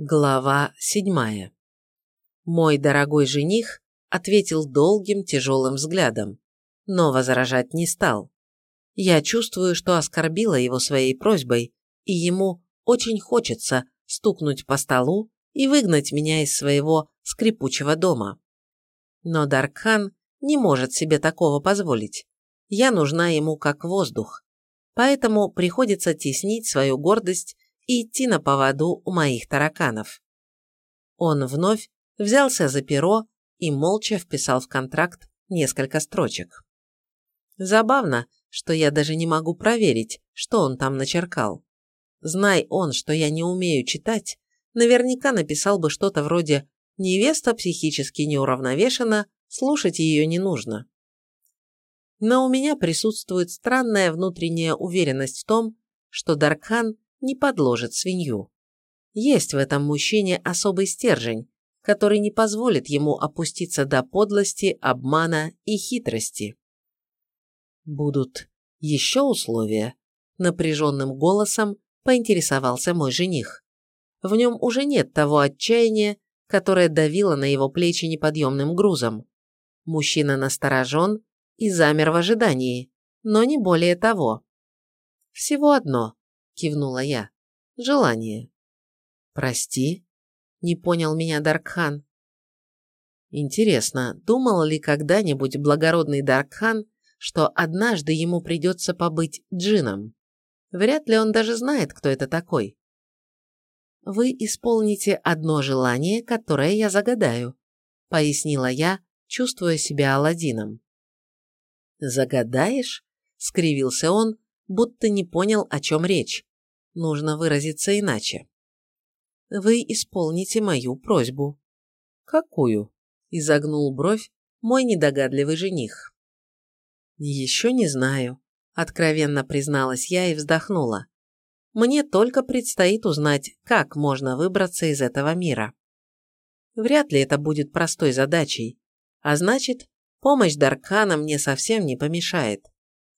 Глава седьмая. Мой дорогой жених ответил долгим тяжелым взглядом, но возражать не стал. Я чувствую, что оскорбила его своей просьбой, и ему очень хочется стукнуть по столу и выгнать меня из своего скрипучего дома. Но Даркхан не может себе такого позволить. Я нужна ему как воздух, поэтому приходится теснить свою гордость и идти на поводу у моих тараканов. Он вновь взялся за перо и молча вписал в контракт несколько строчек. Забавно, что я даже не могу проверить, что он там начеркал. Знай он, что я не умею читать, наверняка написал бы что-то вроде «Невеста психически неуравновешена, слушать ее не нужно». Но у меня присутствует странная внутренняя уверенность в том, что Даркхан не подложит свинью. Есть в этом мужчине особый стержень, который не позволит ему опуститься до подлости, обмана и хитрости. «Будут еще условия?» – напряженным голосом поинтересовался мой жених. В нем уже нет того отчаяния, которое давило на его плечи неподъемным грузом. Мужчина насторожен и замер в ожидании, но не более того. Всего одно кивнула я. Желание. Прости? Не понял меня Даркхан. Интересно, думал ли когда-нибудь благородный Даркхан, что однажды ему придется побыть джином? Вряд ли он даже знает, кто это такой. «Вы исполните одно желание, которое я загадаю», — пояснила я, чувствуя себя Аладдином. «Загадаешь?» — скривился он, будто не понял, о чем речь нужно выразиться иначе. Вы исполните мою просьбу. Какую? Изогнул бровь мой недогадливый жених. Еще не знаю, откровенно призналась я и вздохнула. Мне только предстоит узнать, как можно выбраться из этого мира. Вряд ли это будет простой задачей, а значит, помощь Даркана мне совсем не помешает.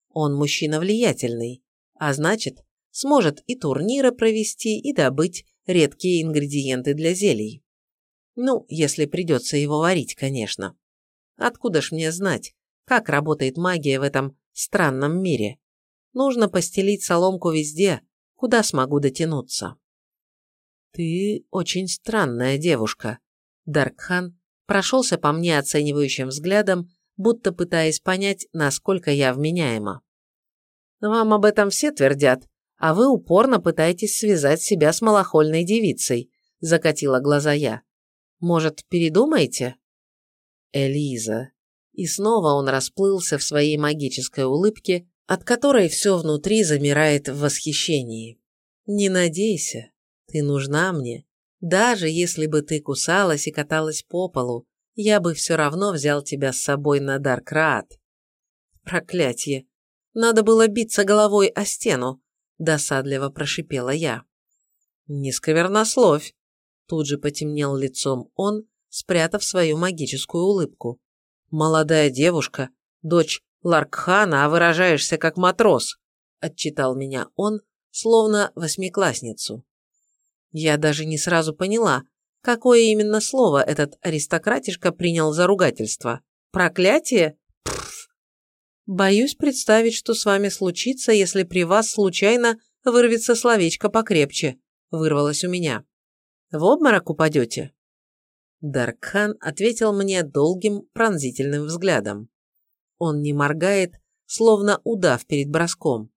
Он мужчина влиятельный, а значит, сможет и турниры провести, и добыть редкие ингредиенты для зелий. Ну, если придется его варить, конечно. Откуда ж мне знать, как работает магия в этом странном мире? Нужно постелить соломку везде, куда смогу дотянуться. Ты очень странная девушка. Даркхан прошелся по мне оценивающим взглядом, будто пытаясь понять, насколько я вменяема. Вам об этом все твердят, а вы упорно пытаетесь связать себя с малохольной девицей», – закатила глаза я. «Может, передумаете?» «Элиза». И снова он расплылся в своей магической улыбке, от которой все внутри замирает в восхищении. «Не надейся, ты нужна мне. Даже если бы ты кусалась и каталась по полу, я бы все равно взял тебя с собой на Даркрат». Проклятье! Надо было биться головой о стену, досадливо прошипела я. «Не сквернословь!» Тут же потемнел лицом он, спрятав свою магическую улыбку. «Молодая девушка, дочь Ларкхана, а выражаешься как матрос!» отчитал меня он, словно восьмиклассницу. Я даже не сразу поняла, какое именно слово этот аристократишка принял за ругательство. Проклятие? Боюсь представить, что с вами случится, если при вас случайно вырвется словечко покрепче, вырвалось у меня. В обморок упадете? Даркхан ответил мне долгим пронзительным взглядом. Он не моргает, словно удав перед броском,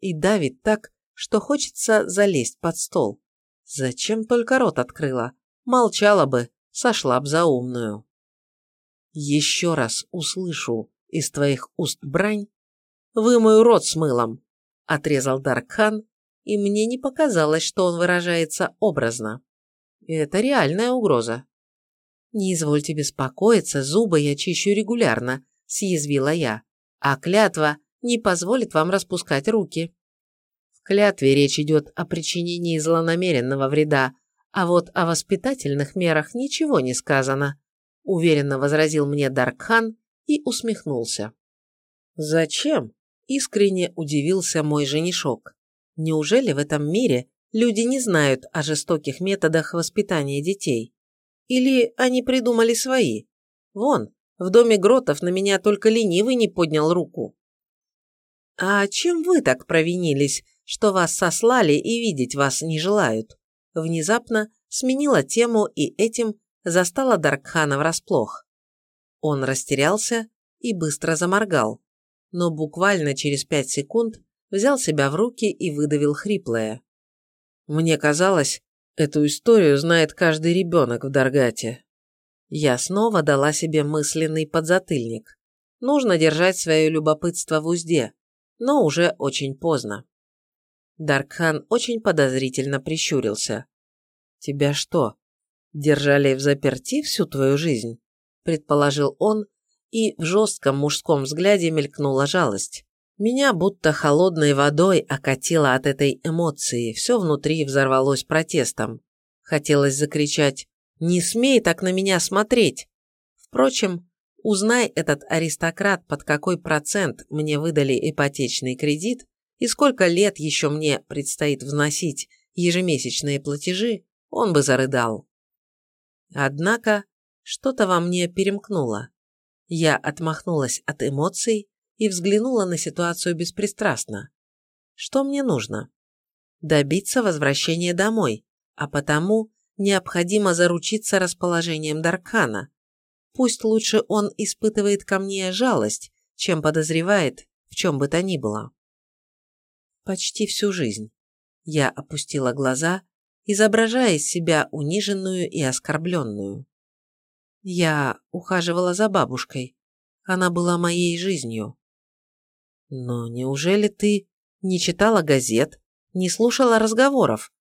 и давит так, что хочется залезть под стол. Зачем только рот открыла? Молчала бы, сошла б за умную. Еще раз услышу из твоих уст брань, вымою рот с мылом», – отрезал Даркхан, и мне не показалось, что он выражается образно. Это реальная угроза. «Не извольте беспокоиться, зубы я чищу регулярно», – съязвила я, «а клятва не позволит вам распускать руки». В клятве речь идет о причинении злонамеренного вреда, а вот о воспитательных мерах ничего не сказано, уверенно возразил мне Даркхан и усмехнулся. «Зачем?» – искренне удивился мой женишок. «Неужели в этом мире люди не знают о жестоких методах воспитания детей. Или они придумали свои. Вон, в доме Гротов на меня только ленивый не поднял руку. «А чем вы так провинились, что вас сослали и видеть вас не желают?» Внезапно сменила тему и этим застала Даркхана врасплох. Он растерялся и быстро заморгал, но буквально через пять секунд взял себя в руки и выдавил хриплое. «Мне казалось, эту историю знает каждый ребенок в Даргате». Я снова дала себе мысленный подзатыльник. Нужно держать свое любопытство в узде, но уже очень поздно. Даркхан очень подозрительно прищурился. «Тебя что, держали в заперти всю твою жизнь?» – предположил он, и в жестком мужском взгляде мелькнула жалость. Меня будто холодной водой окатило от этой эмоции, все внутри взорвалось протестом. Хотелось закричать «Не смей так на меня смотреть!» Впрочем, узнай этот аристократ, под какой процент мне выдали ипотечный кредит и сколько лет еще мне предстоит вносить ежемесячные платежи, он бы зарыдал. Однако что-то во мне перемкнуло. Я отмахнулась от эмоций и взглянула на ситуацию беспристрастно. Что мне нужно? Добиться возвращения домой, а потому необходимо заручиться расположением Даркана. Пусть лучше он испытывает ко мне жалость, чем подозревает в чем бы то ни было. Почти всю жизнь я опустила глаза, изображая из себя униженную и оскорбленную. Я ухаживала за бабушкой. Она была моей жизнью. Но неужели ты не читала газет, не слушала разговоров?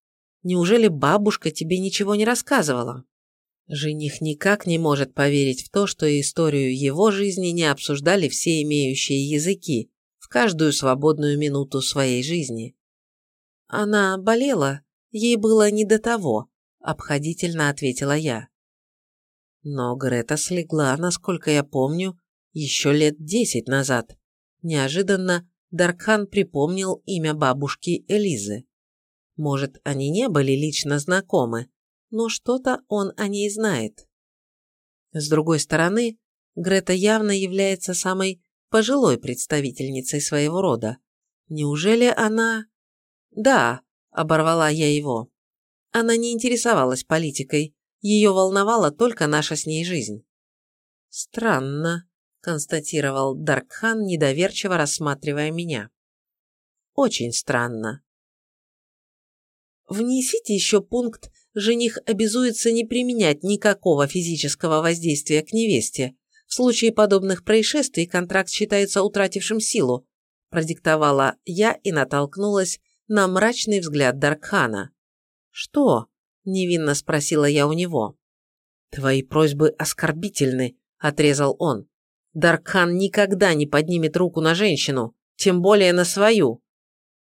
Неужели бабушка тебе ничего не рассказывала? Жених никак не может поверить в то, что историю его жизни не обсуждали все имеющие языки в каждую свободную минуту своей жизни. Она болела, ей было не до того, обходительно ответила я. Но Грета слегла, насколько я помню, еще лет десять назад. Неожиданно Даркхан припомнил имя бабушки Элизы. Может, они не были лично знакомы, но что-то он о ней знает. С другой стороны, Грета явно является самой пожилой представительницей своего рода. Неужели она... Да, оборвала я его. Она не интересовалась политикой, ее волновала только наша с ней жизнь. «Странно», – констатировал Даркхан, недоверчиво рассматривая меня. «Очень странно». Внесите еще пункт «Жених обязуется не применять никакого физического воздействия к невесте. В случае подобных происшествий контракт считается утратившим силу», продиктовала я и натолкнулась на мрачный взгляд Даркхана. «Что?» Невинно спросила я у него. «Твои просьбы оскорбительны», – отрезал он. «Даркхан никогда не поднимет руку на женщину, тем более на свою».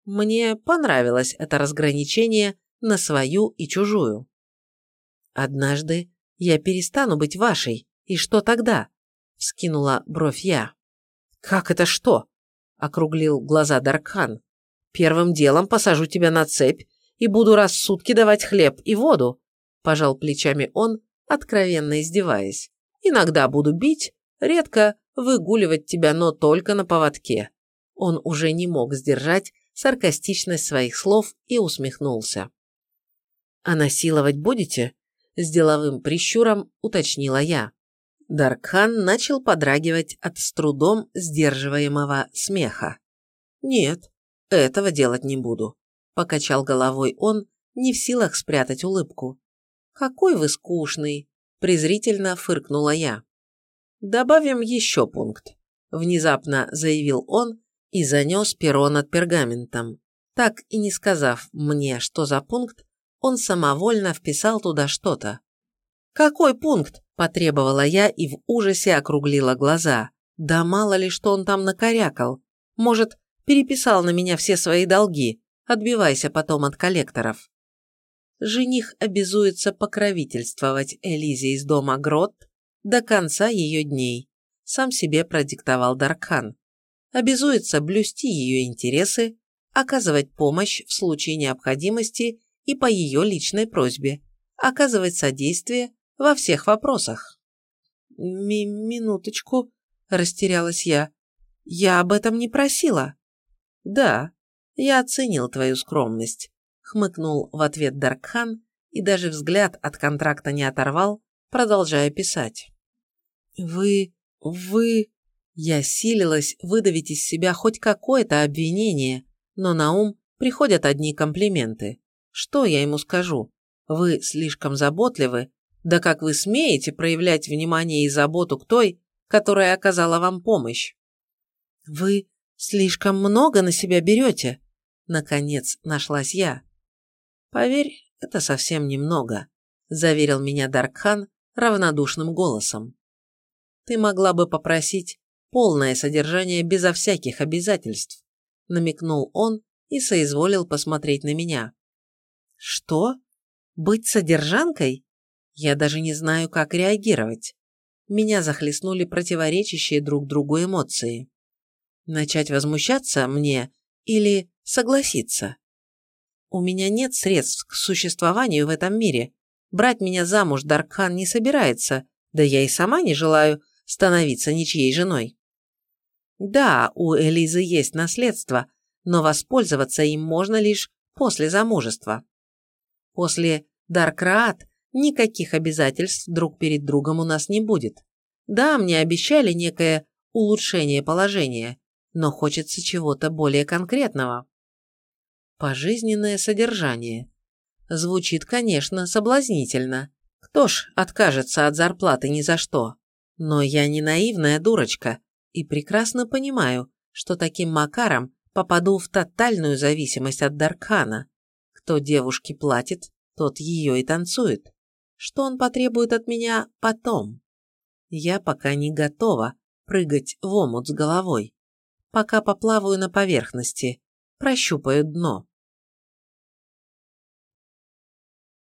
Мне понравилось это разграничение на свою и чужую. «Однажды я перестану быть вашей, и что тогда?» – вскинула бровь я. «Как это что?» – округлил глаза Даркхан. «Первым делом посажу тебя на цепь и буду раз в сутки давать хлеб и воду», – пожал плечами он, откровенно издеваясь. «Иногда буду бить, редко выгуливать тебя, но только на поводке». Он уже не мог сдержать саркастичность своих слов и усмехнулся. «А насиловать будете?» – с деловым прищуром уточнила я. Даркхан начал подрагивать от с трудом сдерживаемого смеха. «Нет, этого делать не буду. Покачал головой он, не в силах спрятать улыбку. «Какой вы скучный!» – презрительно фыркнула я. «Добавим еще пункт», – внезапно заявил он и занес перо над пергаментом. Так и не сказав мне, что за пункт, он самовольно вписал туда что-то. «Какой пункт?» – потребовала я и в ужасе округлила глаза. Да мало ли, что он там накорякал. Может, переписал на меня все свои долги, Отбивайся потом от коллекторов. Жених обязуется покровительствовать Элизе из дома Грот до конца ее дней, сам себе продиктовал Даркхан. Обязуется блюсти ее интересы, оказывать помощь в случае необходимости и по ее личной просьбе оказывать содействие во всех вопросах. Ми «Минуточку», – растерялась я. «Я об этом не просила». «Да, я оценил твою скромность», – хмыкнул в ответ Даркхан и даже взгляд от контракта не оторвал, продолжая писать. «Вы... вы...» Я силилась выдавить из себя хоть какое-то обвинение, но на ум приходят одни комплименты. Что я ему скажу? Вы слишком заботливы, да как вы смеете проявлять внимание и заботу к той, которая оказала вам помощь? Вы слишком много на себя берете, наконец нашлась я. Поверь, это совсем немного, заверил меня Даркхан равнодушным голосом. Ты могла бы попросить полное содержание безо всяких обязательств, намекнул он и соизволил посмотреть на меня. Что? Быть содержанкой? Я даже не знаю, как реагировать. Меня захлестнули противоречащие друг другу эмоции. Начать возмущаться мне или согласиться? У меня нет средств к существованию в этом мире. Брать меня замуж Даркхан не собирается, да я и сама не желаю становиться ничьей женой. Да, у Элизы есть наследство, но воспользоваться им можно лишь после замужества. После Даркраат никаких обязательств друг перед другом у нас не будет. Да, мне обещали некое улучшение положения, но хочется чего-то более конкретного. Пожизненное содержание. Звучит, конечно, соблазнительно. Кто ж откажется от зарплаты ни за что? Но я не наивная дурочка и прекрасно понимаю, что таким макаром попаду в тотальную зависимость от Даркхана. Кто девушке платит, тот ее и танцует. Что он потребует от меня потом? Я пока не готова прыгать в омут с головой. Пока поплаваю на поверхности, прощупаю дно.